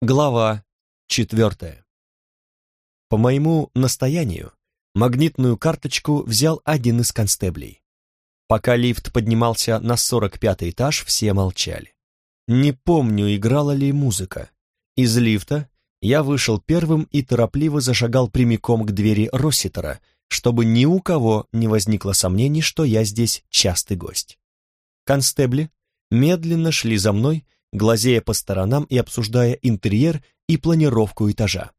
Глава четвертая. По моему настоянию, магнитную карточку взял один из констеблей. Пока лифт поднимался на сорок пятый этаж, все молчали. Не помню, играла ли музыка. Из лифта я вышел первым и торопливо зашагал прямиком к двери Росситера, чтобы ни у кого не возникло сомнений, что я здесь частый гость. Констебли медленно шли за мной, глазея по сторонам и обсуждая интерьер и планировку этажа.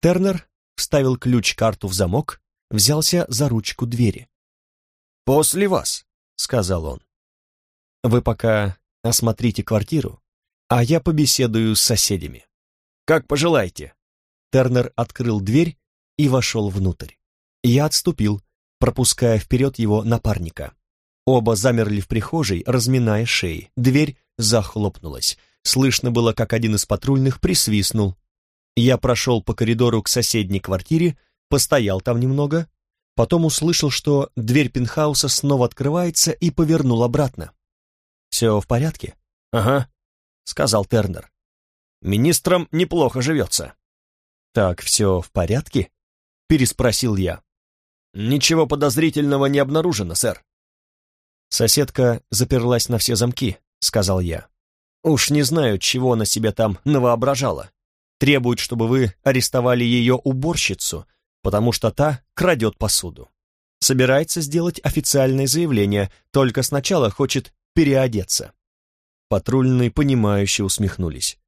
Тернер вставил ключ-карту в замок, взялся за ручку двери. «После вас», — сказал он. «Вы пока осмотрите квартиру, а я побеседую с соседями». «Как пожелаете». Тернер открыл дверь и вошел внутрь. Я отступил, пропуская вперед его напарника. Оба замерли в прихожей, разминая шеи. Дверь захлопнулась. Слышно было, как один из патрульных присвистнул. Я прошел по коридору к соседней квартире, постоял там немного, потом услышал, что дверь пентхауса снова открывается и повернул обратно. «Все в порядке?» «Ага», — сказал Тернер. «Министрам неплохо живется». «Так все в порядке?» — переспросил я. «Ничего подозрительного не обнаружено, сэр». Соседка заперлась на все замки, — сказал я. «Уж не знаю, чего она себе там навоображала. Требует, чтобы вы арестовали ее уборщицу, потому что та крадет посуду. Собирается сделать официальное заявление, только сначала хочет переодеться». Патрульные, понимающе усмехнулись.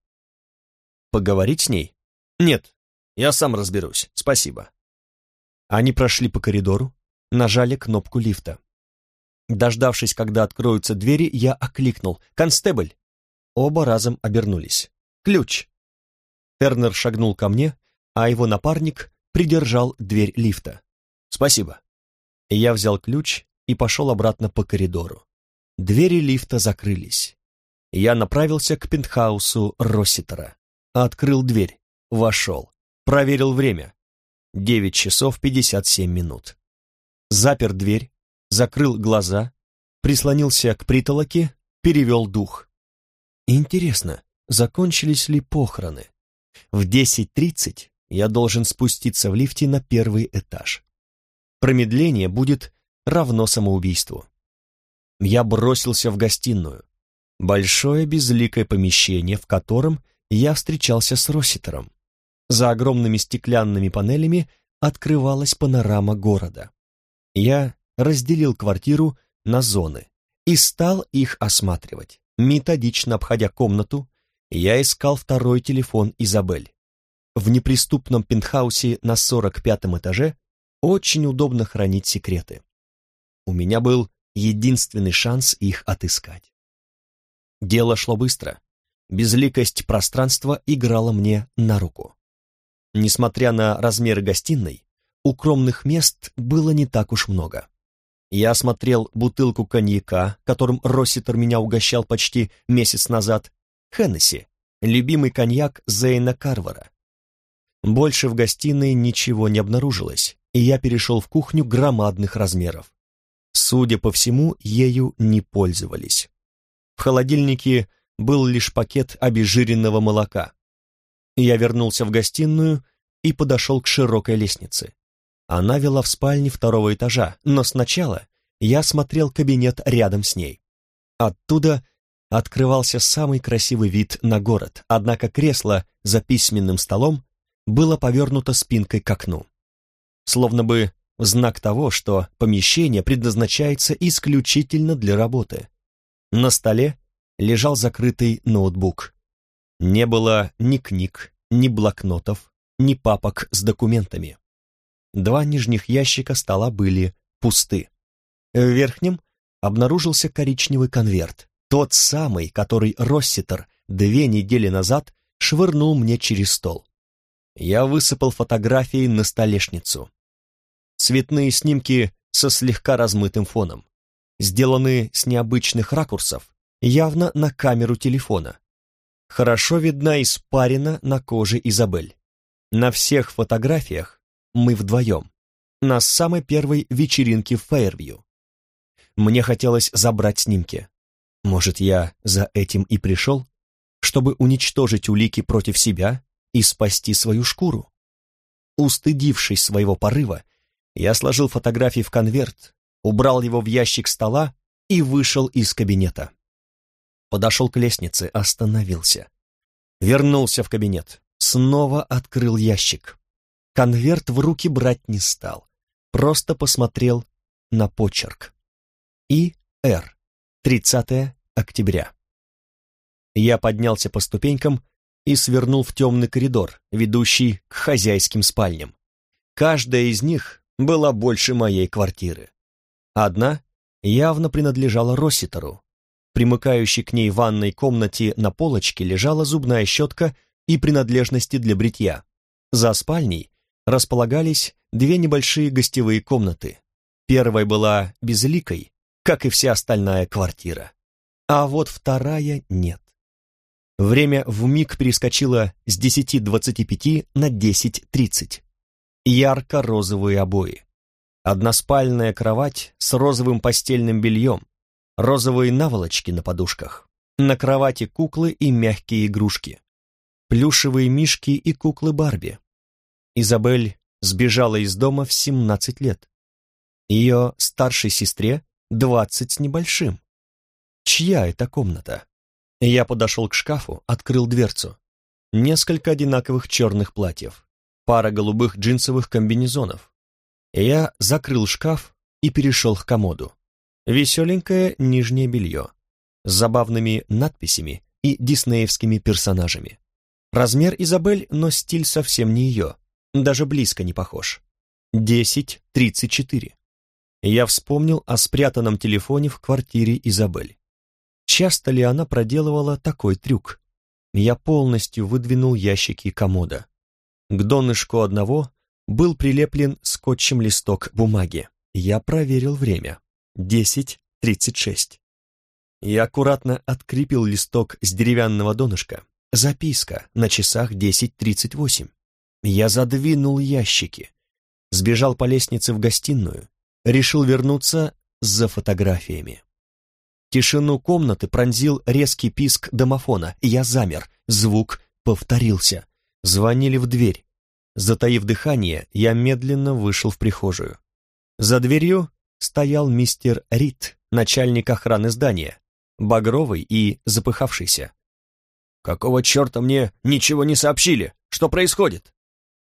«Поговорить с ней?» «Нет, я сам разберусь, спасибо». Они прошли по коридору, нажали кнопку лифта. Дождавшись, когда откроются двери, я окликнул «Констебль!». Оба разом обернулись. «Ключ!». Тернер шагнул ко мне, а его напарник придержал дверь лифта. «Спасибо». Я взял ключ и пошел обратно по коридору. Двери лифта закрылись. Я направился к пентхаусу Росситера. Открыл дверь, вошел, проверил время. Девять часов пятьдесят семь минут. Запер дверь, закрыл глаза, прислонился к притолоке, перевел дух. Интересно, закончились ли похороны? В 10.30 я должен спуститься в лифте на первый этаж. Промедление будет равно самоубийству. Я бросился в гостиную. Большое безликое помещение, в котором я встречался с Росситером. За огромными стеклянными панелями открывалась панорама города. Я разделил квартиру на зоны и стал их осматривать. Методично обходя комнату, я искал второй телефон Изабель. В неприступном пентхаусе на 45 этаже очень удобно хранить секреты. У меня был единственный шанс их отыскать. Дело шло быстро. Безликость пространства играла мне на руку. Несмотря на размеры гостиной, укромных мест было не так уж много. Я осмотрел бутылку коньяка, которым Росситер меня угощал почти месяц назад, Хеннесси, любимый коньяк Зейна Карвара. Больше в гостиной ничего не обнаружилось, и я перешел в кухню громадных размеров. Судя по всему, ею не пользовались. В холодильнике был лишь пакет обезжиренного молока. Я вернулся в гостиную и подошел к широкой лестнице. Она вела в спальне второго этажа, но сначала я смотрел кабинет рядом с ней. Оттуда открывался самый красивый вид на город, однако кресло за письменным столом было повернуто спинкой к окну. Словно бы знак того, что помещение предназначается исключительно для работы. На столе лежал закрытый ноутбук. Не было ни книг, ни блокнотов, ни папок с документами. Два нижних ящика стола были пусты. В верхнем обнаружился коричневый конверт, тот самый, который Росситер две недели назад швырнул мне через стол. Я высыпал фотографии на столешницу. Цветные снимки со слегка размытым фоном. Сделаны с необычных ракурсов, явно на камеру телефона. Хорошо видна испарина на коже Изабель. На всех фотографиях мы вдвоем, на самой первой вечеринке в Фейервью. Мне хотелось забрать снимки. Может, я за этим и пришел? чтобы уничтожить улики против себя и спасти свою шкуру. Устыдившись своего порыва, я сложил фотографии в конверт, убрал его в ящик стола и вышел из кабинета. Подошел к лестнице, остановился. Вернулся в кабинет, снова открыл ящик. Конверт в руки брать не стал, просто посмотрел на почерк. И. Р. 30 октября. Я поднялся по ступенькам и свернул в темный коридор, ведущий к хозяйским спальням. Каждая из них была больше моей квартиры. Одна явно принадлежала Росситеру. Примыкающей к ней ванной комнате на полочке лежала зубная щетка и принадлежности для бритья. За спальней располагались две небольшие гостевые комнаты. Первая была безликой, как и вся остальная квартира. А вот вторая нет. Время вмиг перескочило с 10.25 на 10.30. Ярко-розовые обои. Односпальная кровать с розовым постельным бельем, розовые наволочки на подушках. На кровати куклы и мягкие игрушки. Плюшевые мишки и куклы Барби. Изабель сбежала из дома в 17 лет. Ее старшей сестре 20 с небольшим. Чья это комната? Я подошел к шкафу, открыл дверцу. Несколько одинаковых черных платьев, пара голубых джинсовых комбинезонов. Я закрыл шкаф и перешел к комоду. Веселенькое нижнее белье с забавными надписями и диснеевскими персонажами. Размер Изабель, но стиль совсем не ее, даже близко не похож. Десять тридцать четыре. Я вспомнил о спрятанном телефоне в квартире Изабель. Часто ли она проделывала такой трюк? Я полностью выдвинул ящики комода. К донышку одного был прилеплен скотчем листок бумаги. Я проверил время. Десять тридцать шесть. Я аккуратно открепил листок с деревянного донышка. Записка на часах десять тридцать восемь. Я задвинул ящики. Сбежал по лестнице в гостиную. Решил вернуться за фотографиями. Тишину комнаты пронзил резкий писк домофона. Я замер. Звук повторился. Звонили в дверь. Затаив дыхание, я медленно вышел в прихожую. За дверью стоял мистер Рид, начальник охраны здания, багровый и запыхавшийся. «Какого черта мне ничего не сообщили? Что происходит?»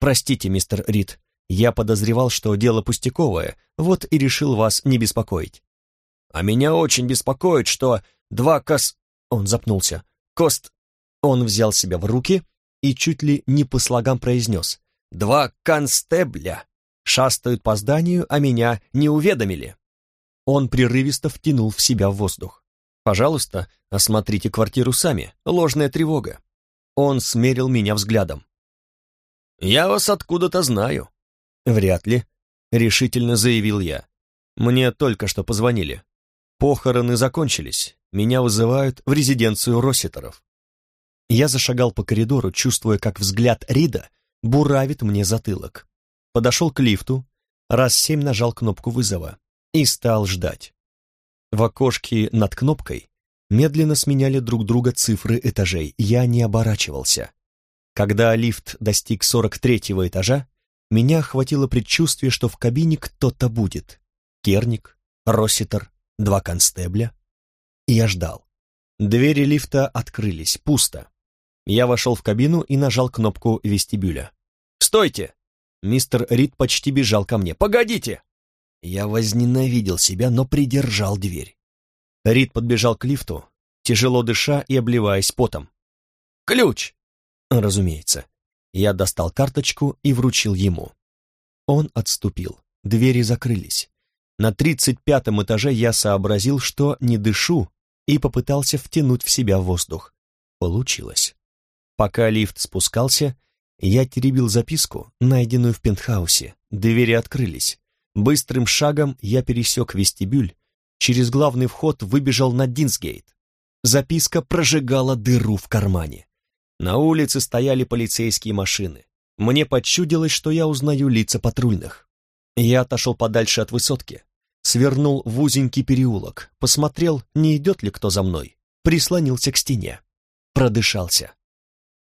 «Простите, мистер Рид, я подозревал, что дело пустяковое, вот и решил вас не беспокоить. А меня очень беспокоит, что два кос...» Он запнулся. «Кост...» Он взял себя в руки и чуть ли не по слогам произнес. «Два констебля шастают по зданию, а меня не уведомили». Он прерывисто втянул в себя воздух. «Пожалуйста, осмотрите квартиру сами. Ложная тревога». Он смерил меня взглядом. «Я вас откуда-то знаю». «Вряд ли», — решительно заявил я. «Мне только что позвонили. Похороны закончились, меня вызывают в резиденцию Росситеров. Я зашагал по коридору, чувствуя, как взгляд Рида буравит мне затылок. Подошел к лифту, раз семь нажал кнопку вызова и стал ждать. В окошке над кнопкой медленно сменяли друг друга цифры этажей, я не оборачивался. Когда лифт достиг 43-го этажа, меня охватило предчувствие, что в кабине кто-то будет. Керник, Росситер, два констебля. И я ждал. Двери лифта открылись, пусто. Я вошел в кабину и нажал кнопку вестибюля. «Стойте!» Мистер Рид почти бежал ко мне. «Погодите!» Я возненавидел себя, но придержал дверь. Рид подбежал к лифту, тяжело дыша и обливаясь потом. «Ключ!» Разумеется. Я достал карточку и вручил ему. Он отступил. Двери закрылись. На тридцать пятом этаже я сообразил, что не дышу, и попытался втянуть в себя воздух. Получилось. Пока лифт спускался, я теребил записку, найденную в пентхаусе. Двери открылись. Быстрым шагом я пересек вестибюль, через главный вход выбежал на Динсгейт. Записка прожигала дыру в кармане. На улице стояли полицейские машины. Мне подчудилось, что я узнаю лица патрульных. Я отошел подальше от высотки свернул в узенький переулок, посмотрел, не идет ли кто за мной, прислонился к стене. продышался.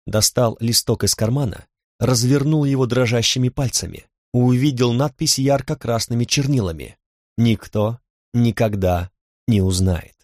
Достал листок из кармана, развернул его дрожащими пальцами, увидел надпись ярко-красными чернилами. «Никто никогда не узнает».